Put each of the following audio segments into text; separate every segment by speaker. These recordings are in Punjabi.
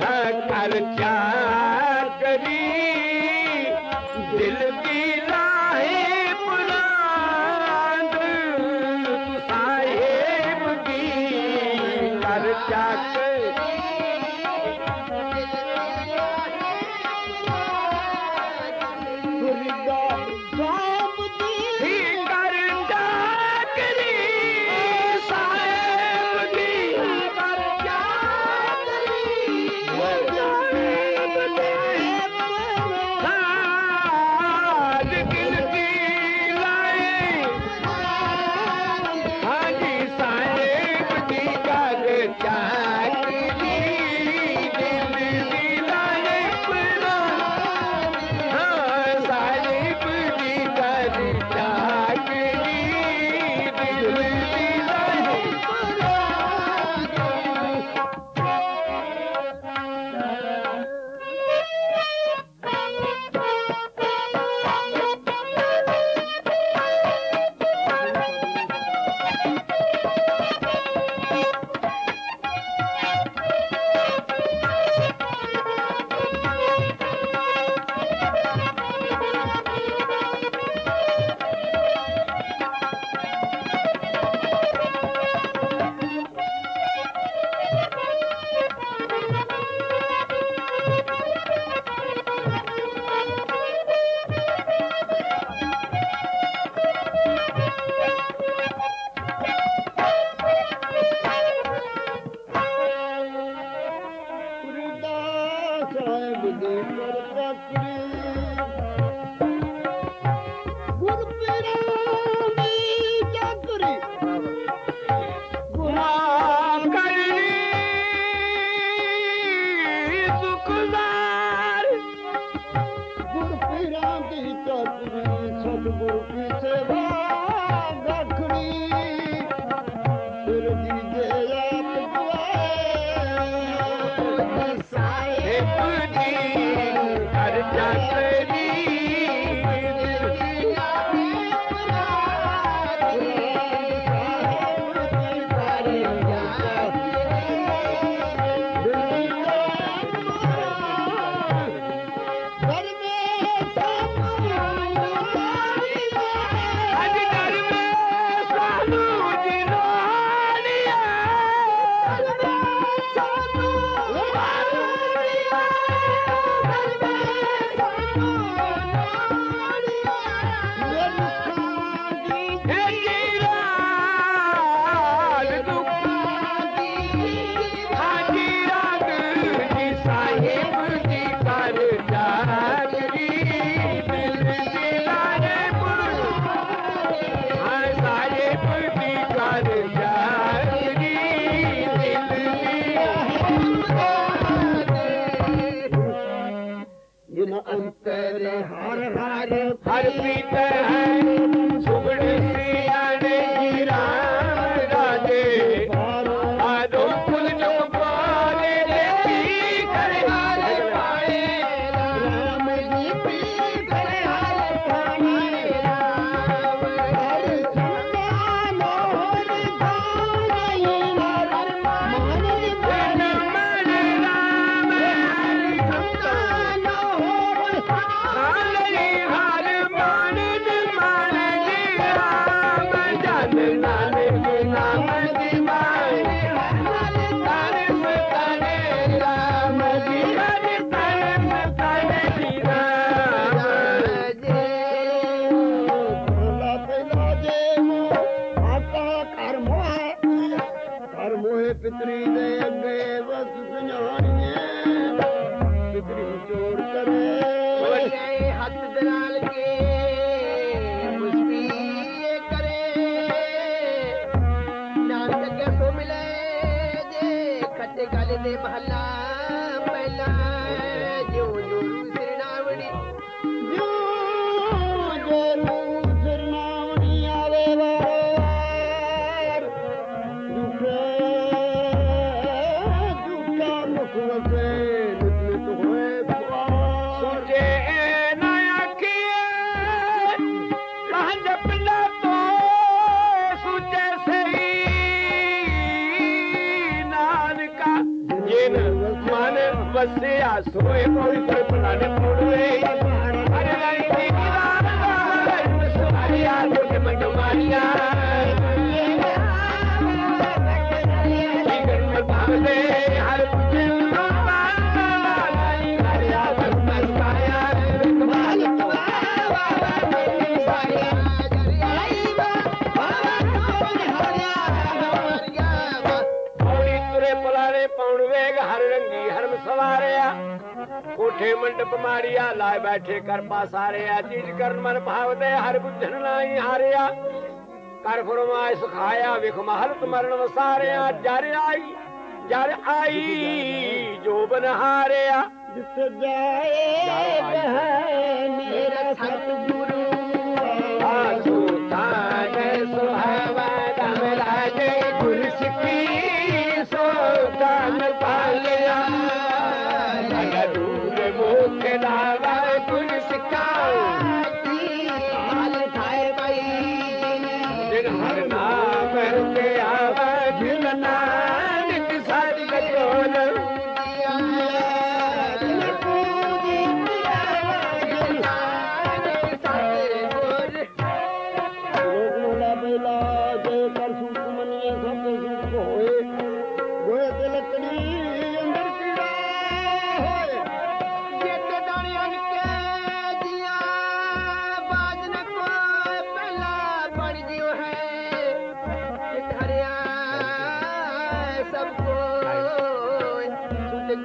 Speaker 1: कर क्या करी अंतर हर हर हर भीतर है। பஸ்ஸு அசுவை மொழி குறிப்பு நடுமுறை ਕੋਠੇ ਮੰਡਪ ਮਾਰਿਆ ਲਾਇ ਬੈਠੇ ਕਰ ਪਾਸਾਰਿਆ ਚੀਜ਼ ਕਰਨ ਮਨ ਭਾਵਦੇ ਹਰ ਬੁੱਝਣ ਨਾਹੀ ਹਾਰਿਆ। ਕਰ ਫਰਮਾਇ ਸੁਖਾਇਆ ਵਿਖ ਮਹਲ ਤੁਮਰਨ ਵਸਾਰਿਆ ਜਰ ਆਈ ਜਰ ਆਈ ਜੋ ਬਨ ਹਾਰਿਆ
Speaker 2: ਜਿੱਥੇ ਜਾਏ ਕਹੇ
Speaker 3: ਮੇਰਾ ਸਤਿਗੁਰੂ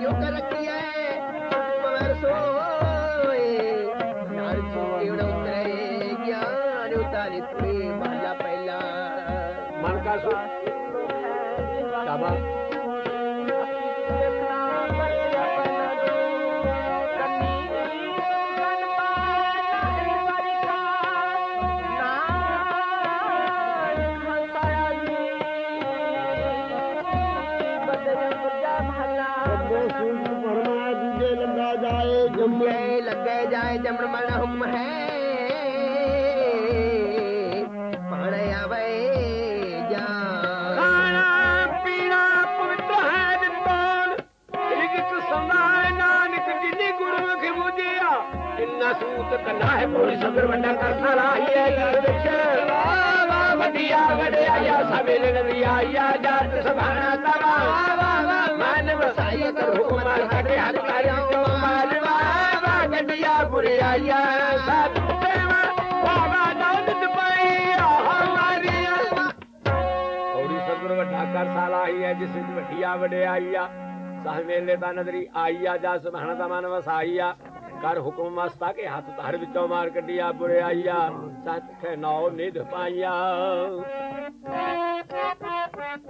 Speaker 2: ਲੁਕ
Speaker 3: ਰੱਖੀਐ ਪਵਰ ਸੋਏ। ਨਾਲ ਜੀਵਨ ਉਤਰੇ ਗਿਆਨ ਉਤਾਰੇ ਤੁਰੇ ਮਹਲਾ ਪਹਿਲਾ।
Speaker 1: ਮਨ ਕਾ
Speaker 3: ਸੁਖ ਸ਼ਾਬਾਸ਼। ஜமணமணகும்
Speaker 1: பழையவை ਪੀਣਾ ਪਵਿੱਤਰ ਹੈ ਦਿੱਤੋਲ ਇੱਕ ਸੁਨਾਰ ਨਾਨਕ ਜਿਨੇ ਗੁਰਮੁਖ ਬੁਝਿਆ। ਇੰਨਾ ਸੂਤ ਕੰਨਾ ਹੈ ਕੋਈ ਸਬਰ ਵੱਡਾ ਕਰਤਾ ਰਾਹੀ ਹੈ ਘਰ ਵਿੱਚ। ਵਾਹ ਵਾਹ ਵੱਡਿਆ ਵਡਿਆਇਆ ਸਭੇ ਲੜਿਆ ਯਾ ਜੱਟ ਸੁਭਾਣਾ ਤਵਾ। ਵਾਹ ਵਾਹ ਮਨ ਵਸਾਈ ਕਰ ਹੁਕਮ ਹਰ ਕਟੇ ਹਰ ਕਰ ਗੱਡਿਆ ਬੁਰਿਆਇਆ ਸੇਵਾ ਬਾਬਾ ਦੌਲਤ ਪਈ ਹਮਾਰੀਆ। ਔੜੀ ਸਤਿਗੁਰ ਵੱਡਾ ਕਰ ਸਾਲਾ ਹੀ ਹੈ, ਜਿਸ ਵਿੱਚ ਵੱਡੀਆ ਵਡਿਆਈ ਆ ਸਹ ਮੇਲੇ ਦਾ ਨਦਰੀ ਆਈ ਆ ਜਾ ਸੁਭਾਣਾ ਦਾ ਮਨ ਵਸਾਈ ਆ ਕਰ ਹੁਕਮ ਮਸਤਾ ਕੇ ਹੱਥ ਧਰ ਵਿੱਚੋਂ ਮਾਰ ਕੱਢਿਆ ਬੁਰਿਆਈਆ ਸੱਚ ਖੇ ਨੌ, ਨਿਧ ਪਾਈਆ।